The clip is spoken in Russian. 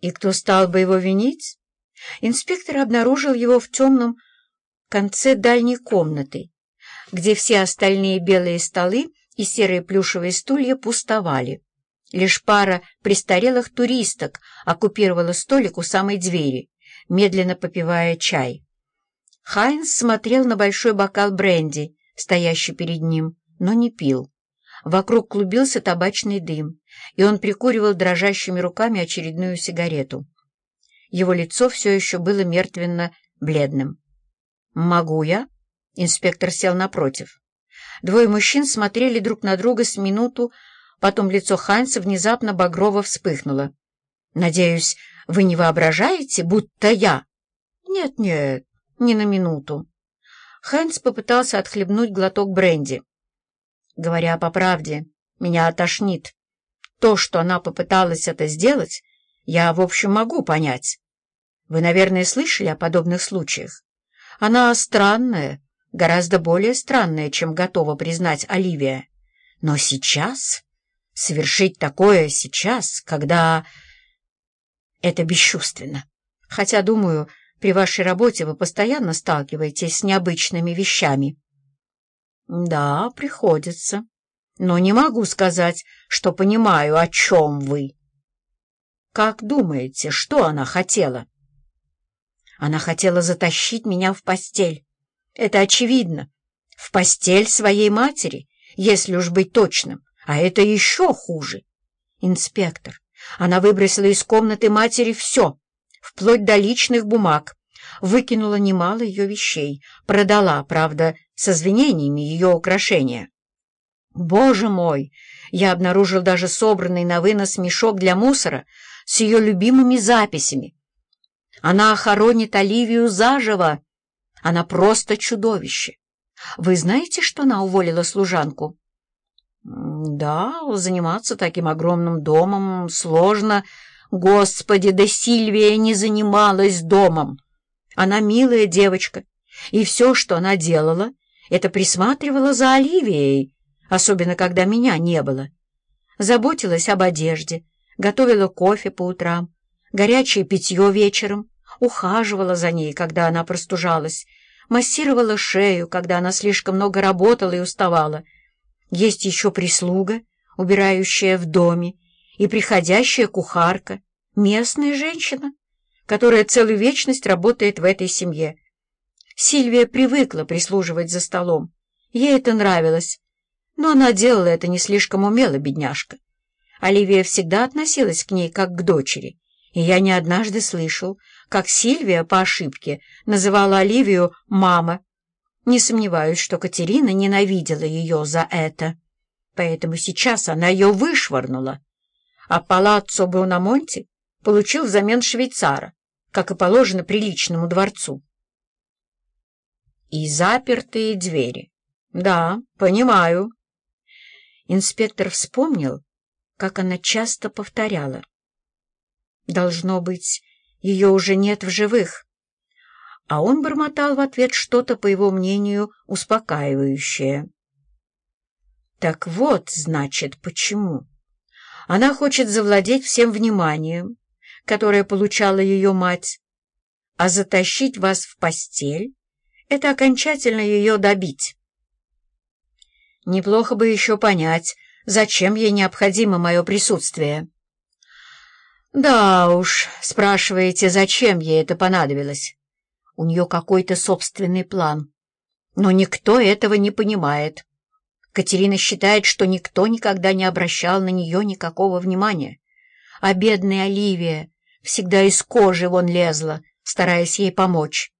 И кто стал бы его винить? Инспектор обнаружил его в темном конце дальней комнаты, где все остальные белые столы и серые плюшевые стулья пустовали. Лишь пара престарелых туристок оккупировала столик у самой двери, медленно попивая чай. Хайнс смотрел на большой бокал бренди, стоящий перед ним, но не пил. Вокруг клубился табачный дым, и он прикуривал дрожащими руками очередную сигарету. Его лицо все еще было мертвенно-бледным. «Могу я?» — инспектор сел напротив. Двое мужчин смотрели друг на друга с минуту, потом лицо Хайнца внезапно багрово вспыхнуло. «Надеюсь, вы не воображаете, будто я?» «Нет-нет, не на минуту». Хайнц попытался отхлебнуть глоток бренди. Говоря по правде, меня тошнит. То, что она попыталась это сделать, я, в общем, могу понять. Вы, наверное, слышали о подобных случаях. Она странная, гораздо более странная, чем готова признать Оливия. Но сейчас... Совершить такое сейчас, когда... Это бесчувственно. Хотя, думаю, при вашей работе вы постоянно сталкиваетесь с необычными вещами. «Да, приходится. Но не могу сказать, что понимаю, о чем вы». «Как думаете, что она хотела?» «Она хотела затащить меня в постель. Это очевидно. В постель своей матери, если уж быть точным. А это еще хуже. Инспектор, она выбросила из комнаты матери все, вплоть до личных бумаг, выкинула немало ее вещей, продала, правда, с извинениями ее украшения. Боже мой! Я обнаружил даже собранный на вынос мешок для мусора с ее любимыми записями. Она охоронит Оливию заживо. Она просто чудовище. Вы знаете, что она уволила служанку? Да, заниматься таким огромным домом сложно. Господи, да Сильвия не занималась домом. Она милая девочка, и все, что она делала, это присматривала за Оливией, особенно когда меня не было. Заботилась об одежде, готовила кофе по утрам, горячее питье вечером, ухаживала за ней, когда она простужалась, массировала шею, когда она слишком много работала и уставала. Есть еще прислуга, убирающая в доме, и приходящая кухарка, местная женщина которая целую вечность работает в этой семье. Сильвия привыкла прислуживать за столом. Ей это нравилось. Но она делала это не слишком умело, бедняжка. Оливия всегда относилась к ней как к дочери. И я не однажды слышал, как Сильвия по ошибке называла Оливию «мама». Не сомневаюсь, что Катерина ненавидела ее за это. Поэтому сейчас она ее вышвырнула. А палаццо Бонамонти получил взамен швейцара, как и положено приличному дворцу. И запертые двери. Да, понимаю. Инспектор вспомнил, как она часто повторяла. Должно быть, ее уже нет в живых. А он бормотал в ответ что-то, по его мнению, успокаивающее. Так вот, значит, почему. Она хочет завладеть всем вниманием, которое получала ее мать, а затащить вас в постель — это окончательно ее добить. Неплохо бы еще понять, зачем ей необходимо мое присутствие. Да уж, спрашиваете, зачем ей это понадобилось? У нее какой-то собственный план. Но никто этого не понимает. Катерина считает, что никто никогда не обращал на нее никакого внимания. А бедная Оливия всегда из кожи вон лезла, стараясь ей помочь.